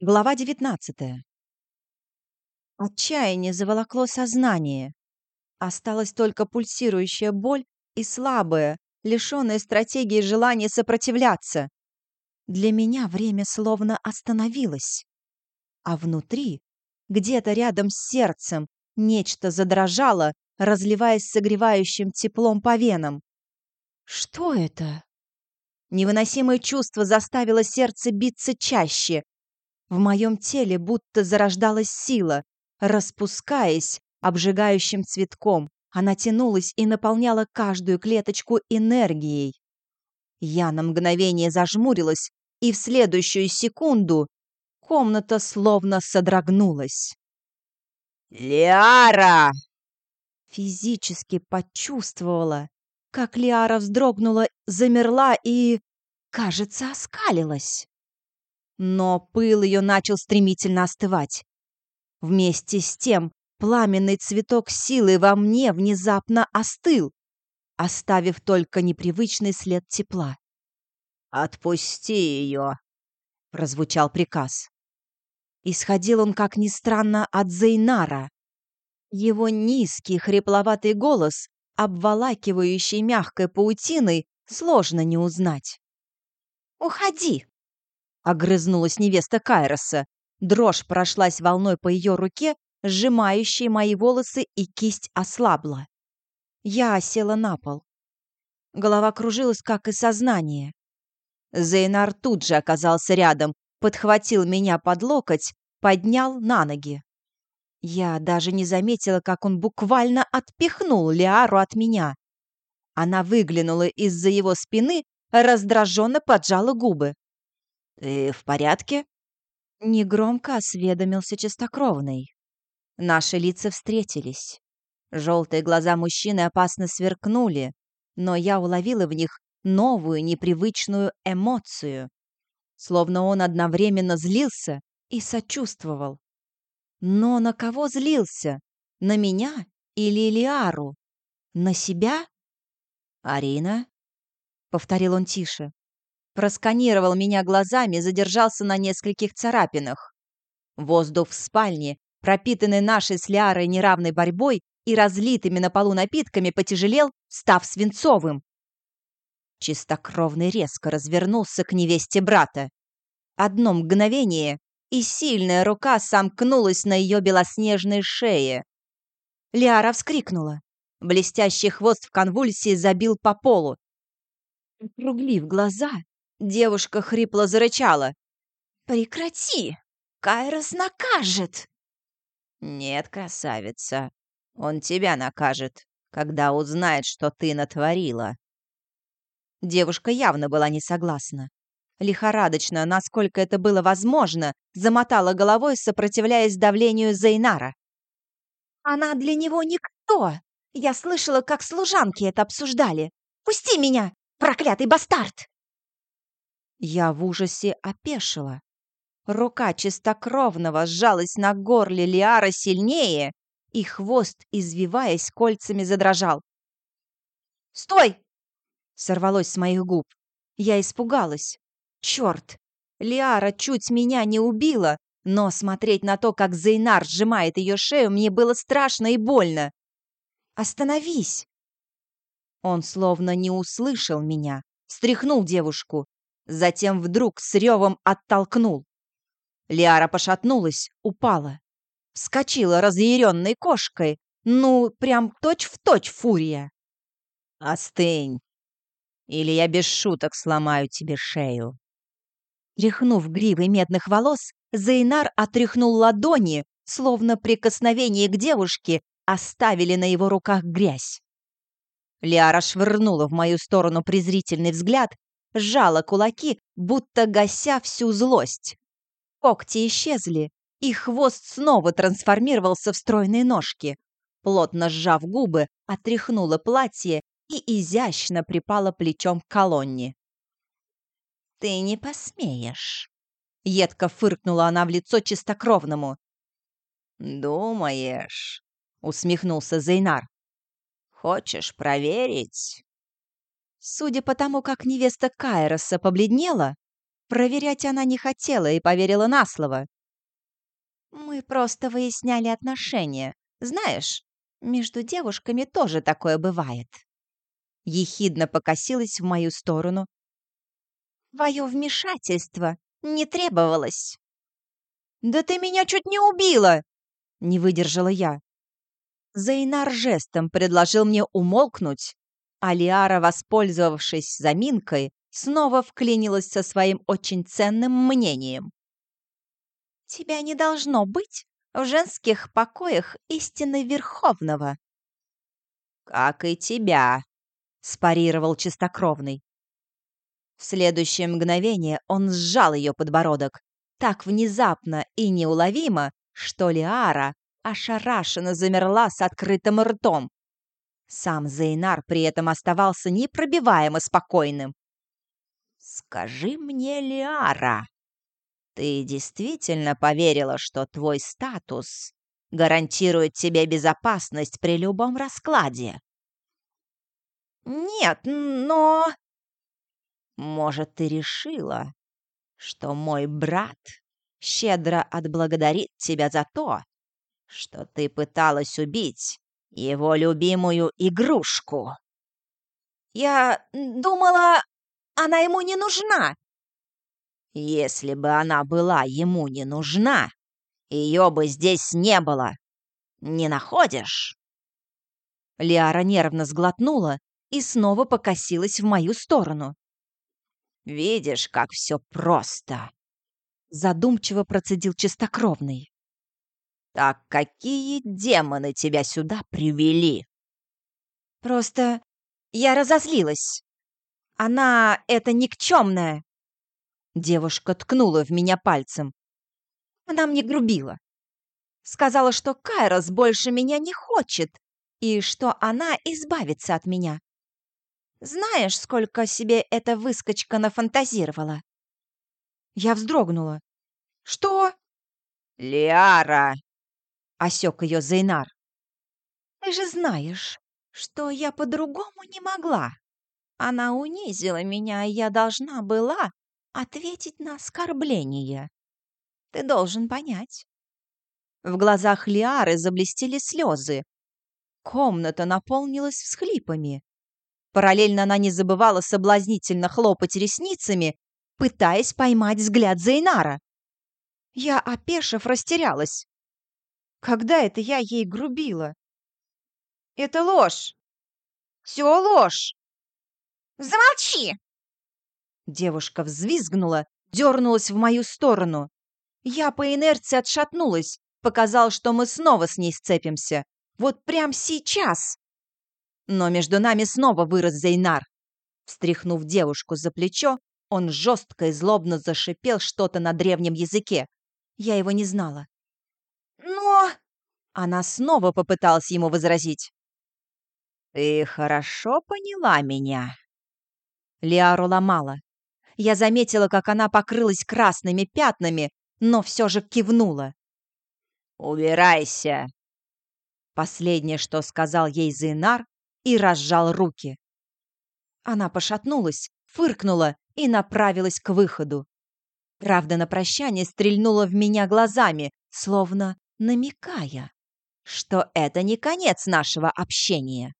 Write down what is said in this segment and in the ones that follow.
Глава 19. Отчаяние заволокло сознание. Осталась только пульсирующая боль и слабое, лишённое стратегии желание сопротивляться. Для меня время словно остановилось. А внутри, где-то рядом с сердцем, нечто задрожало, разливаясь согревающим теплом по венам. Что это? Невыносимое чувство заставило сердце биться чаще, в моем теле будто зарождалась сила, распускаясь обжигающим цветком. Она тянулась и наполняла каждую клеточку энергией. Я на мгновение зажмурилась, и в следующую секунду комната словно содрогнулась. «Лиара!» Физически почувствовала, как Лиара вздрогнула, замерла и, кажется, оскалилась. Но пыл ее начал стремительно остывать. Вместе с тем пламенный цветок силы во мне внезапно остыл, оставив только непривычный след тепла. «Отпусти ее!» — прозвучал приказ. Исходил он, как ни странно, от Зейнара. Его низкий хрипловатый голос, обволакивающий мягкой паутиной, сложно не узнать. «Уходи!» Огрызнулась невеста Кайроса. Дрожь прошлась волной по ее руке, сжимающей мои волосы, и кисть ослабла. Я села на пол. Голова кружилась, как и сознание. Зейнар тут же оказался рядом, подхватил меня под локоть, поднял на ноги. Я даже не заметила, как он буквально отпихнул Лиару от меня. Она выглянула из-за его спины, раздраженно поджала губы. «Ты в порядке?» Негромко осведомился чистокровный. Наши лица встретились. Желтые глаза мужчины опасно сверкнули, но я уловила в них новую, непривычную эмоцию. Словно он одновременно злился и сочувствовал. Но на кого злился? На меня или Лиару? На себя? «Арина?» — повторил он тише просканировал меня глазами, задержался на нескольких царапинах. Воздух в спальне, пропитанный нашей с Лиарой неравной борьбой и разлитыми на полу напитками, потяжелел, став свинцовым. Чистокровный резко развернулся к невесте брата. Одно мгновение, и сильная рука сомкнулась на ее белоснежной шее. Лиара вскрикнула. Блестящий хвост в конвульсии забил по полу. Округлив глаза, Девушка хрипло зарычала. «Прекрати! Кайрос накажет!» «Нет, красавица, он тебя накажет, когда узнает, что ты натворила». Девушка явно была не согласна. Лихорадочно, насколько это было возможно, замотала головой, сопротивляясь давлению Зейнара. «Она для него никто! Я слышала, как служанки это обсуждали! Пусти меня, проклятый бастард!» Я в ужасе опешила. Рука чистокровного сжалась на горле Лиара сильнее, и хвост, извиваясь, кольцами задрожал. «Стой!» — сорвалось с моих губ. Я испугалась. «Черт! Лиара чуть меня не убила, но смотреть на то, как Зейнар сжимает ее шею, мне было страшно и больно. «Остановись!» Он словно не услышал меня, встряхнул девушку, затем вдруг с ревом оттолкнул. Лиара пошатнулась, упала. Вскочила разъяренной кошкой, ну, прям точь-в-точь точь фурия. «Остынь, или я без шуток сломаю тебе шею». Тряхнув гривой медных волос, Зейнар отряхнул ладони, словно прикосновение к девушке оставили на его руках грязь. Лиара швырнула в мою сторону презрительный взгляд сжала кулаки, будто гася всю злость. Когти исчезли, и хвост снова трансформировался в стройные ножки. Плотно сжав губы, отряхнула платье и изящно припала плечом к колонне. «Ты не посмеешь!» Едко фыркнула она в лицо чистокровному. «Думаешь?» — усмехнулся Зейнар. «Хочешь проверить?» Судя по тому, как невеста Кайроса побледнела, Проверять она не хотела и поверила на слово. «Мы просто выясняли отношения. Знаешь, между девушками тоже такое бывает». Ехидно покосилась в мою сторону. «Твое вмешательство не требовалось». «Да ты меня чуть не убила!» — не выдержала я. Зайнар жестом предложил мне умолкнуть, а Лиара, воспользовавшись заминкой, снова вклинилась со своим очень ценным мнением. «Тебя не должно быть в женских покоях истины Верховного». «Как и тебя», — спарировал чистокровный. В следующее мгновение он сжал ее подбородок так внезапно и неуловимо, что Лиара ошарашенно замерла с открытым ртом. Сам Зейнар при этом оставался непробиваемо спокойным. «Скажи мне, Лиара, ты действительно поверила, что твой статус гарантирует тебе безопасность при любом раскладе?» «Нет, но...» «Может, ты решила, что мой брат щедро отблагодарит тебя за то, что ты пыталась убить его любимую игрушку?» «Я думала, она ему не нужна!» «Если бы она была ему не нужна, ее бы здесь не было. Не находишь?» Лиара нервно сглотнула и снова покосилась в мою сторону. «Видишь, как все просто!» Задумчиво процедил чистокровный. «Так какие демоны тебя сюда привели?» «Просто я разозлилась. Она это никчемная!» Девушка ткнула в меня пальцем. Она мне грубила. Сказала, что Кайрос больше меня не хочет и что она избавится от меня. Знаешь, сколько себе эта выскочка нафантазировала?» Я вздрогнула. «Что?» «Лиара!» — осек ее Зейнар. «Ты же знаешь, что я по-другому не могла. Она унизила меня, и я должна была ответить на оскорбление. Ты должен понять». В глазах Лиары заблестели слезы. Комната наполнилась всхлипами. Параллельно она не забывала соблазнительно хлопать ресницами, пытаясь поймать взгляд Зейнара. Я, опешив, растерялась. Когда это я ей грубила? Это ложь. Все ложь. Замолчи! Девушка взвизгнула, дернулась в мою сторону. Я по инерции отшатнулась, показал, что мы снова с ней сцепимся. Вот прямо сейчас. Но между нами снова вырос Зейнар. Встряхнув девушку за плечо, он жестко и злобно зашипел что-то на древнем языке. Я его не знала. «Но...» Она снова попыталась ему возразить. «Ты хорошо поняла меня?» Лиару ломала. Я заметила, как она покрылась красными пятнами, но все же кивнула. «Убирайся!» Последнее, что сказал ей Зейнар, и разжал руки. Она пошатнулась, фыркнула и направилась к выходу. Правда, на прощание стрельнула в меня глазами, словно намекая, что это не конец нашего общения.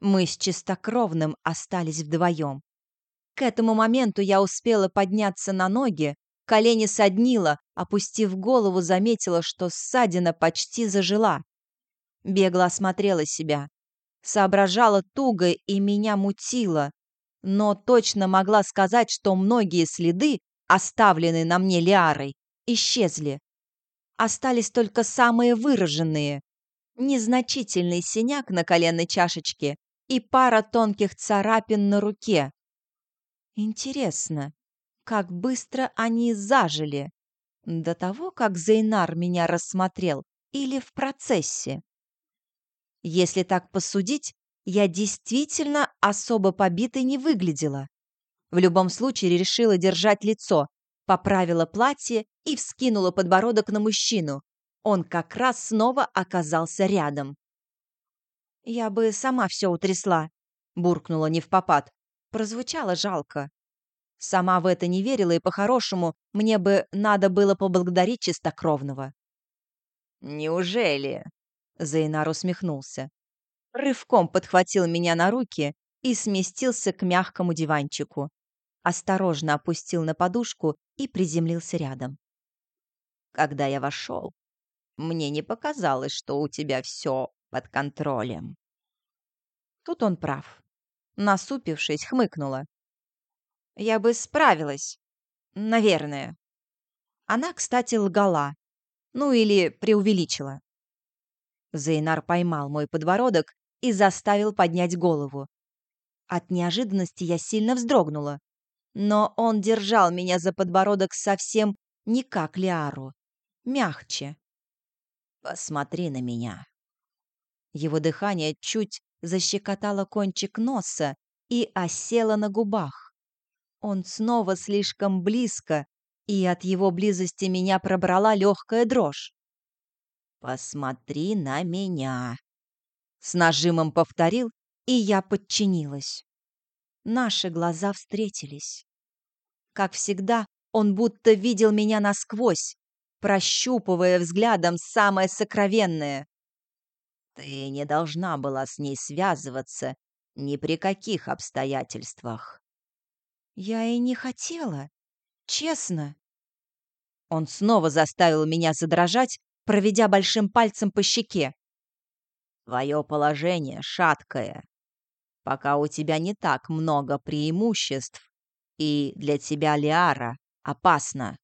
Мы с чистокровным остались вдвоем. К этому моменту я успела подняться на ноги, колени соднило, опустив голову, заметила, что ссадина почти зажила. Бегло осмотрела себя соображала туго и меня мутило, но точно могла сказать, что многие следы, оставленные на мне Лиарой, исчезли. Остались только самые выраженные. Незначительный синяк на коленной чашечке и пара тонких царапин на руке. Интересно, как быстро они зажили? До того, как Зейнар меня рассмотрел, или в процессе? Если так посудить, я действительно особо побитой не выглядела. В любом случае решила держать лицо, поправила платье и вскинула подбородок на мужчину. Он как раз снова оказался рядом. «Я бы сама все утрясла», — буркнула не в попад. Прозвучало жалко. Сама в это не верила, и по-хорошему мне бы надо было поблагодарить чистокровного. «Неужели?» — Зейнар усмехнулся. Рывком подхватил меня на руки и сместился к мягкому диванчику. Осторожно опустил на подушку и приземлился рядом. Когда я вошел, мне не показалось, что у тебя все под контролем. Тут он прав. Насупившись, хмыкнула. Я бы справилась. Наверное. Она, кстати, лгала. Ну или преувеличила. Зейнар поймал мой подбородок и заставил поднять голову. От неожиданности я сильно вздрогнула. Но он держал меня за подбородок совсем не как Лиару. Мягче. «Посмотри на меня». Его дыхание чуть защекотало кончик носа и осело на губах. Он снова слишком близко, и от его близости меня пробрала легкая дрожь. «Посмотри на меня», — с нажимом повторил, и я подчинилась. Наши глаза встретились. Как всегда, он будто видел меня насквозь, прощупывая взглядом самое сокровенное. Ты не должна была с ней связываться ни при каких обстоятельствах. Я и не хотела, честно. Он снова заставил меня задрожать, проведя большим пальцем по щеке. Твое положение шаткое. Пока у тебя не так много преимуществ, и для тебя, Лиара, опасно.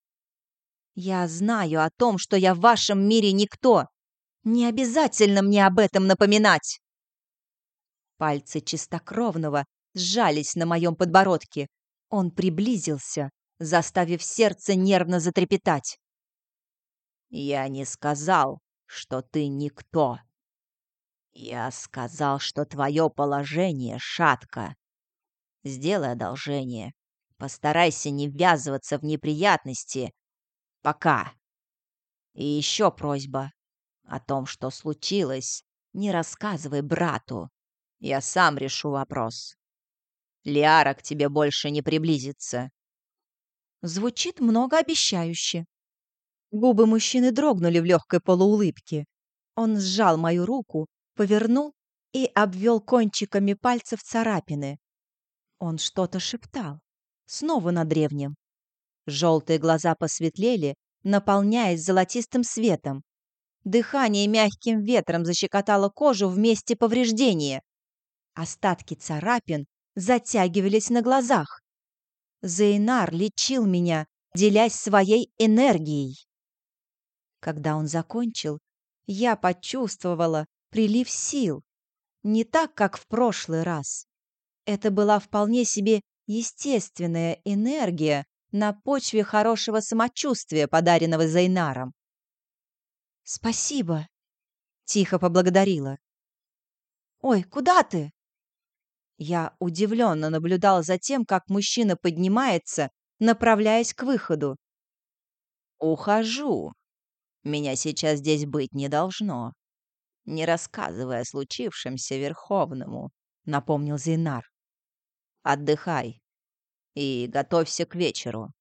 Я знаю о том, что я в вашем мире никто. Не обязательно мне об этом напоминать. Пальцы чистокровного сжались на моем подбородке. Он приблизился, заставив сердце нервно затрепетать. «Я не сказал, что ты никто. Я сказал, что твое положение шатко. Сделай одолжение. Постарайся не ввязываться в неприятности. Пока. И еще просьба. О том, что случилось, не рассказывай брату. Я сам решу вопрос. Лиара к тебе больше не приблизится. Звучит многообещающе. Губы мужчины дрогнули в легкой полуулыбке. Он сжал мою руку, повернул и обвел кончиками пальцев царапины. Он что-то шептал, снова на древнем. Желтые глаза посветлели, наполняясь золотистым светом. Дыхание мягким ветром защекотало кожу в месте повреждения. Остатки царапин затягивались на глазах. Зейнар лечил меня, делясь своей энергией. Когда он закончил, я почувствовала прилив сил. Не так, как в прошлый раз. Это была вполне себе естественная энергия на почве хорошего самочувствия, подаренного Зейнаром. «Спасибо», — тихо поблагодарила. «Ой, куда ты?» Я удивленно наблюдал за тем, как мужчина поднимается, направляясь к выходу. «Ухожу. Меня сейчас здесь быть не должно. Не рассказывая о случившемся Верховному», — напомнил Зейнар. «Отдыхай и готовься к вечеру».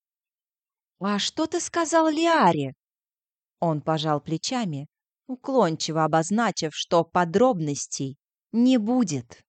«А что ты сказал Лиаре?» Он пожал плечами, уклончиво обозначив, что подробностей не будет.